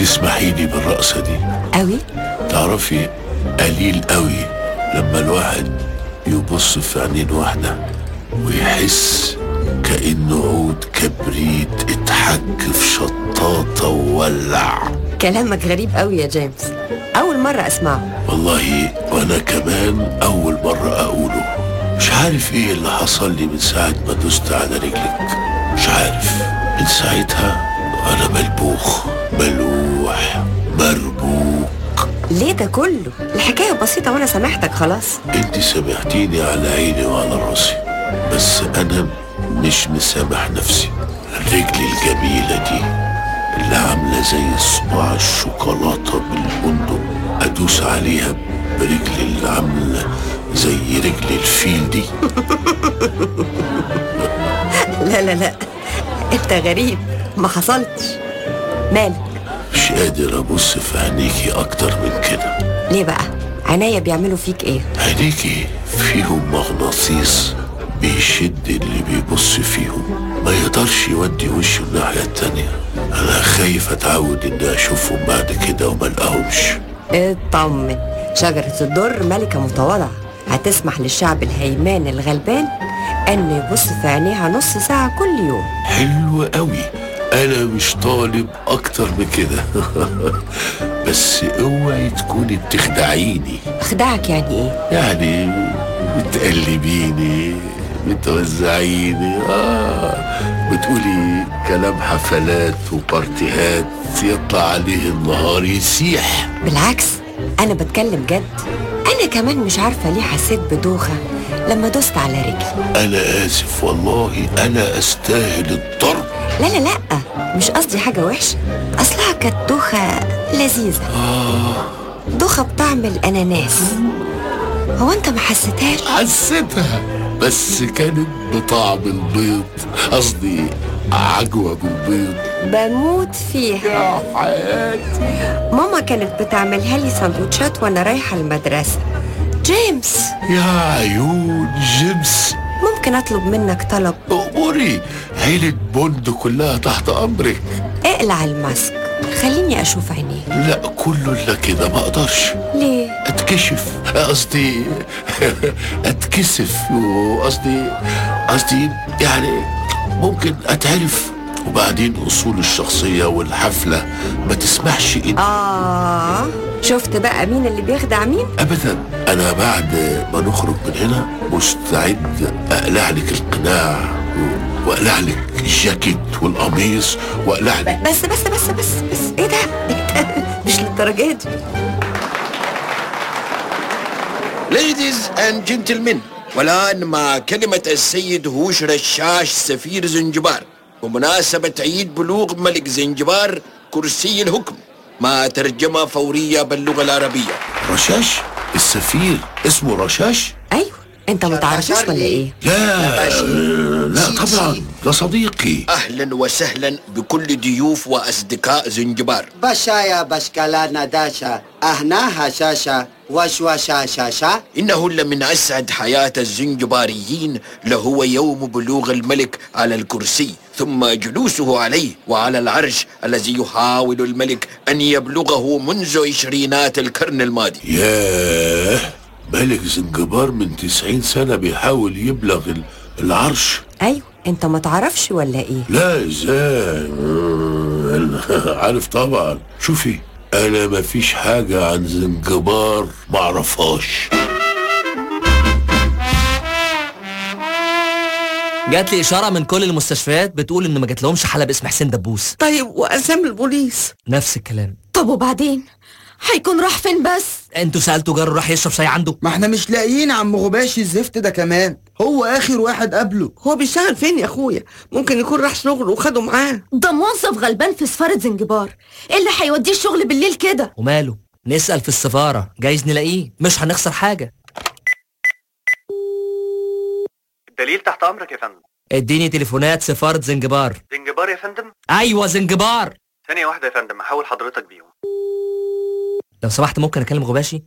تسمحي لي بالرقصة دي؟ قوي؟ تعرفي قليل قوي لما الواحد يبص في عينين واحدة ويحس كأنه عود كبريت اتحك في شطاطة وولع. كلامك غريب قوي يا جيمس. أول مرة أسمعه. والله وأنا كمان أول مرة أقوله. مش عارف إيه اللي حصل لي من ساعة ما دوست على رجلك. مش عارف. من ساعتها أنا ملبوخ. ملوح مربوك ليه ده كله؟ الحكاية بسيطة وأنا سامحتك خلاص. أنت سامحتيني على عيني وعلى راسي بس أنا مش مسامح نفسي. الرجل الجميلة دي اللي عاملة زي صباع الشوكولاتة بالبندق أدوس عليها برجلي اللي عاملة زي رجل الفيل دي. لا لا لا. أنت غريب. ما حصلتش. مالك مش قادر أبص في عينيكي أكتر من كده. ليه بقى؟ عينيا بيعملوا فيك إيه؟ عينيكي فيهم مغناطيس بيشد اللي بيبص فيهم. ما يقدرش يودي وشه الناحية التانية. أنا خايف أتعود إني أشوفهم بعد كده وما ألقاهمش. اطمن. شجرة الدر ملكة متواضعة. هتسمح للشعب الهيمان الغلبان أن يبص في عينيها نص ساعة كل يوم. حلو قوي. أنا مش طالب أكتر من كده. بس أوعي تكوني بتخدعيني. أخدعك يعني إيه؟ يعني بتقلبيني بتوزعيني. آه بتقولي كلام حفلات وبارتيهات يطلع عليه النهار يسيح. بالعكس أنا بتكلم جد. أنا كمان مش عارفة ليه حسيت بدوخة لما دوست على رجلي. أنا آسف والله أنا أستاهل الضرب لا لا لا. مش قصدي حاجة وحشة. أصلها كانت دوخة لذيذة. دوخة بطعم الأناناس. هو أنت ما حسيتهاش؟ حسيتها بس كانت بطعم البيض. قصدي عجوة بالبيض. بموت فيها. يا حياتي. ماما كانت بتعملها لي سندوتشات وأنا رايحة المدرسة. جيمس. يا عيون جيمس. ممكن أطلب منك طلب. أموري عيلة بوند كلها تحت أمرك اقلع ال mask. خليني أشوف عينيه لا كله إلا كده ما أقدرش. ليه؟ أتكشف. قصدي أتكسف. وقصدي قصدي يعني ممكن أتعرف. وبعدين أصول الشخصية والحفلة ما تسمحش ان آه. شفت بقى مين اللي بيخدع مين؟ ابدا. أنا بعد ما نخرج من هنا مستعد أقلع لك القناع وأقلع لك الجاكيت والقميص وأقلع لك بس بس بس بس بس إيه ده إيه ده؟ مش للدرجة دي. Ladies and gentlemen والآن مع كلمة السيد هوش رشاش سفير زنجبار بمناسبة عيد بلوغ ملك زنجبار كرسي الحكم. مع ترجمة فورية باللغة العربية. رشاش؟ السفير. اسمه رشاش؟ أيوه. أنت ما تعرفوش ولا إيه؟ لا. لا طبعا. ده صديقي. أهلا وسهلا بكل ضيوف وأصدقاء زنجبار. بشايا بشكالا نداشا. أهنا هشاشا وشوشا شاشا إنه لمن أسعد حياة الزنجباريين لهو يوم بلوغ الملك على الكرسي ثم جلوسه عليه وعلى العرش الذي يحاول الملك أن يبلغه منذ عشرينات القرن الماضي. ياه ملك زنجبار من تسعين سنة بيحاول يبلغ ال- العرش؟ أيوه أنت ما تعرفش ولا إيه؟ لا إزاي؟ مم، عارف طبعا. شوفي أنا مفيش حاجة عن زنجبار معرفهاش جات لي إشارة من كل المستشفيات بتقول ان ما جاتلهمش حاله باسم حسين دبوس. طيب وأسامي البوليس؟ نفس الكلام. طب وبعدين؟ هيكون راح فين بس؟ أنتوا سألتوا جاره راح يشرب شاي عنده. ما إحنا مش لاقيين عم غباشي الزفت ده كمان. هو آخر واحد قبله. هو بيشتغل فين يا أخويا؟ ممكن يكون راح شغل وخده معاه. ده موظف غلبان في سفارة زنجبار. إيه اللي هيوديه الشغل بالليل كده؟ وماله؟ نسأل في السفارة. جايز نلاقيه. مش هنخسر حاجة. الدليل تحت أمرك يا فندم. اديني تليفونات سفارة زنجبار. زنجبار يا فندم؟ أيوه زنجبار. ثانية واحدة يا فندم. هحاول حضرتك بيهم. لو سمحت ممكن أكلم غباشي؟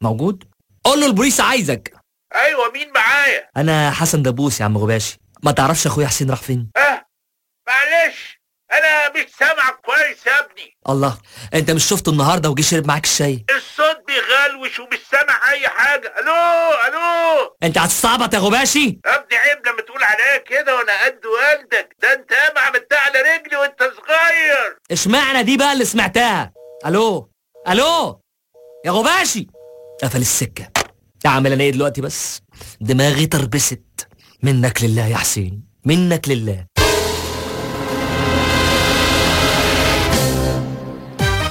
موجود؟ قول له البوليس عايزك. أيوه مين معايا؟ أنا حسن دبوس يا عم غباشي. ما تعرفش أخويا حسين راح فين؟ أه معلش أنا مش سامعك كويس يا ابني. الله أنت مش شفته النهارده وجي شرب معاك الشاي؟ الصوت بيغلوش ومش سامع أي حاجة. ألو ألو. أنت هتستعبط يا غباشي؟ يا ابني عيب لما تقول عليا كده وأنا قد والدك. ده أنت ياما عملتها على رجلي وأنت صغير. اشمعنى دي بقى اللي سمعتها؟ ألو ألو. يا غباشي. قفل السكة. اعمل أنا إيه دلوقتي بس. دماغي تربست. منك لله يا حسين. منك لله.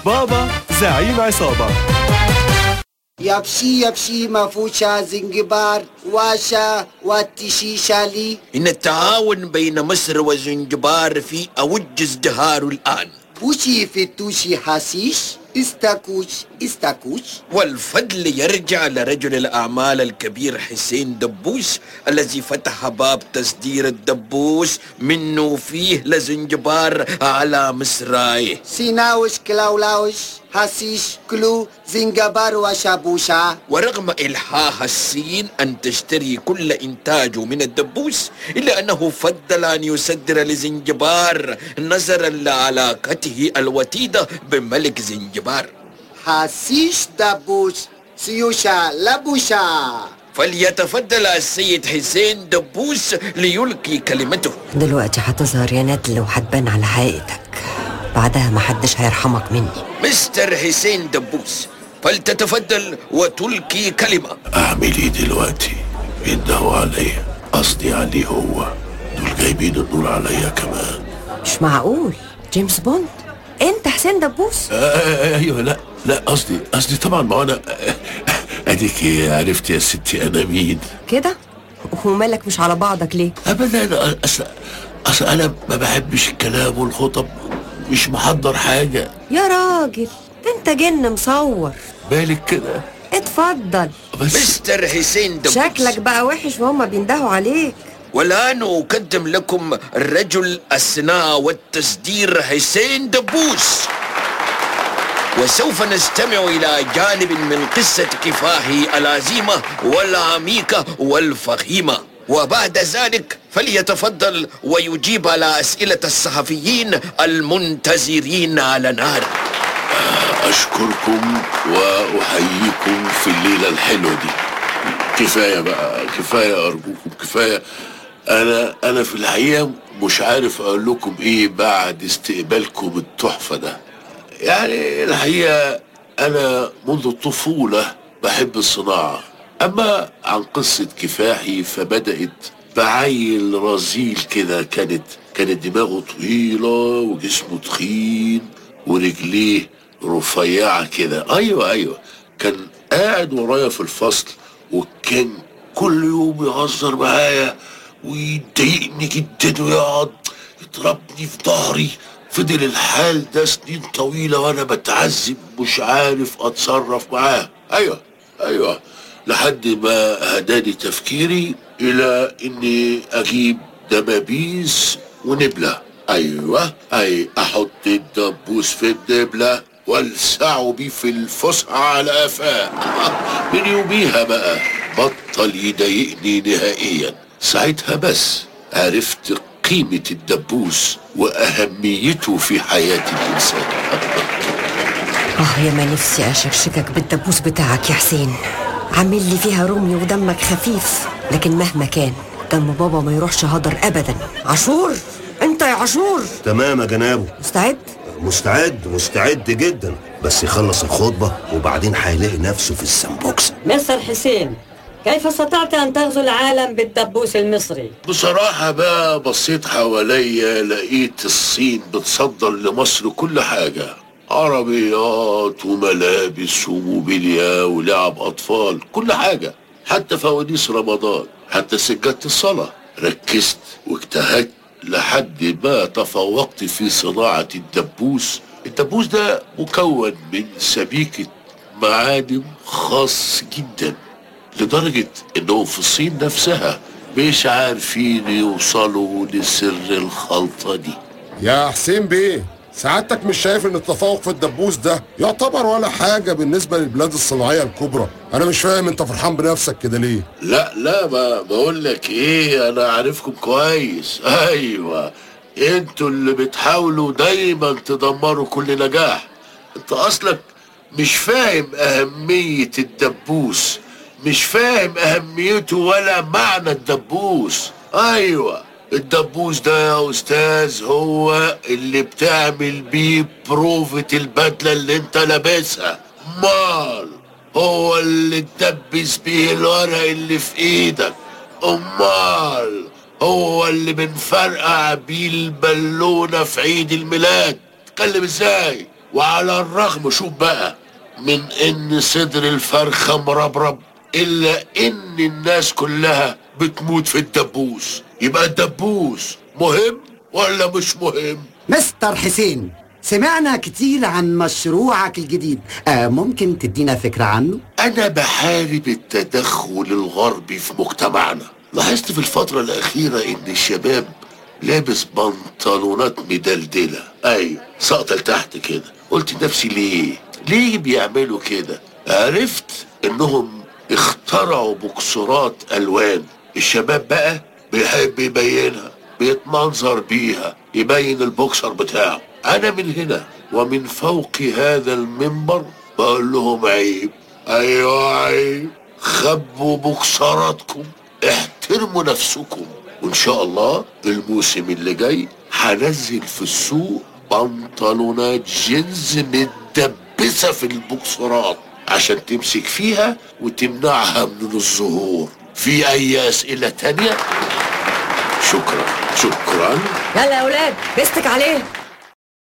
بابا زعيم عصابة. يبشي يبشي مفوشة زنجبار واشا واتشيشالي إن التعاون بين مصر وزنجبار في أوج ازدهاره الآن. بوشي في توشي حاسيش؟ استاكوش استاكوش. والفضل يرجع لرجل الأعمال الكبير حسين دبوس الذي فتح باب تصدير الدبوس. منه فيه لزنجبار على مصراي. سيناوش كلاولاوش. حاسيش كلو زنجبار وشابوشا ورغم إلحاح الصين أن تشتري كل إنتاجه من الدبوس إلا أنه فضل أن يصدر لزنجبار نظرا لعلاقته الوتيدة بملك زنجبار. حاسيش دبوش سيوشا لبوشا. فليتفضل السيد حسين دبوس ليلقي كلمته. دلوقتي هتظهر يا ندل وهتبان على حقيقتك. بعدها محدش هيرحمك مني. مستر حسين دبوس فلتتفضل وتلقي كلمة. أعمل إيه دلوقتي؟ بيندهوا عليا قصدي عليه هو. دول جايبين النور عليا كمان. مش معقول. جيمس بوند. أنت حسين دبوس؟ آه، آه، أيوه لا لا قصدي قصدي طبعا ما هو أنا آه، أديك عرفت يا ستي أنا مين. كده؟ ومالك مش على بعضك ليه؟ ابدا أصل أصل أنا ما بحبش الكلام والخطب. مش محضر حاجة. يا راجل ده انت جن مصور. بالك كده؟ اتفضل. مستر حسين دبوس. شكلك بقى وحش وهما بيندهوا عليك. والآن أقدم لكم رجل الصناعة والتصدير حسين دبوس. وسوف نستمع إلى جانب من قصة كفاحه العزيمة والعميقة والفخيمة. وبعد ذلك فليتفضل ويجيب على أسئلة الصحفيين المنتظرين على نار أشكركم وأحييكم في الليلة الحلوة دي. كفاية بقى كفاية أرجوكم كفاية. أنا أنا في الحقيقة مش عارف أقول لكم إيه بعد استقبالكم التحفة ده. يعني الحقيقة أنا منذ الطفولة بحب الصناعة. أما عن قصة كفاحي فبدأت بعيل رزيل كده كانت كانت دماغه طويلة وجسمه تخين ورجليه رفيعة كده أيوه أيوه. كان قاعد ورايا في الفصل وكان كل يوم يهزر معايا ويضايقني جدا ويقعد يضربني في ظهري. فضل الحال ده سنين طويلة وأنا بتعذب مش عارف أتصرف معاه. أيوة أيوة. لحد ما هداني تفكيري إلى إني أجيب دبابيس ونبلة. أيوة أي أحط الدبوس في النبلة والسعه بيه في الفسحة على قفاه من يوميها بقى بطل يضايقني نهائيا. ساعتها بس عرفت قيمة الدبوس وأهميته في حياة الإنسان. آه يا ما نفسي أشكشكك بالدبوس بتاعك يا حسين. عامل لي فيها رومي ودمك خفيف. لكن مهما كان دم بابا ما يروحش هدر ابدا. عاشور! أنت يا عاشور! تمام يا جنابه. مستعد؟ مستعد مستعد جدا. بس يخلص الخطبة وبعدين هيلاقي نفسه في السمبوكس مستر حسين كيف استطعت أن تغزو العالم بالدبوس المصري؟ بصراحة بقى بصيت حواليا لقيت الصين بتصدر لمصر كل حاجة. عربيات وملابس وموبيليا ولعب أطفال كل حاجة حتى فوانيس رمضان حتى سجادة الصلاة. ركزت واجتهدت لحد ما تفوقت في صناعة الدبوس. الدبوس ده مكون من سبيكة معادن خاص جدا لدرجة إنهم في الصين نفسها مش عارفين يوصلوا لسر الخلطة دي. يا حسين بيه سعادتك مش شايف إن التفوق في الدبوس ده يعتبر ولا حاجة بالنسبة للبلاد الصناعية الكبرى؟ أنا مش فاهم أنت فرحان بنفسك كده ليه؟ لا لا ما بقول لك إيه أنا عارفكم كويس. أيوه. أنتوا اللي بتحاولوا دايما تدمروا كل نجاح. أنت أصلك مش فاهم أهمية الدبوس. مش فاهم أهميته ولا معنى الدبوس. أيوه. الدبوس ده يا أستاذ هو اللي بتعمل بيه بروفة البدلة اللي انت لابسها. مال هو اللي تدبس بيه الورق اللي في إيدك. أمال هو اللي بنفرقع بيه البالونة في عيد الميلاد. تتكلم إزاي؟ وعلى الرغم شوف بقى من إن صدر الفرخة مربرب إلا إن الناس كلها بتموت في الدبوس يبقى الدبوس مهم ولا مش مهم مستر حسين سمعنا كتير عن مشروعك الجديد آه ممكن تدينا فكرة عنه؟ أنا بحارب التدخل الغربي في مجتمعنا لاحظت في الفترة الأخيرة إن الشباب لابس بنطلونات مدلدلة أيوة ساقطة لتحت كده قلت لنفسي ليه؟ ليه بيعملوا كده؟ عرفت إنهم اخترعوا بوكسرات ألوان. الشباب بقى بيحب يبينها بيتمنظر بيها يبين البوكسر بتاعه. أنا من هنا ومن فوق هذا المنبر بقول لهم عيب. أيوة عيب. خبوا بوكسراتكم احترموا نفسكم. وإن شاء الله الموسم اللي جاي هنزل في السوق بنطلونات جينز متدبسة في البوكسرات. عشان تمسك فيها وتمنعها من الظهور. في أي أسئلة تانية؟ شكرا. شكرا. يلا يا أولاد بستك عليه.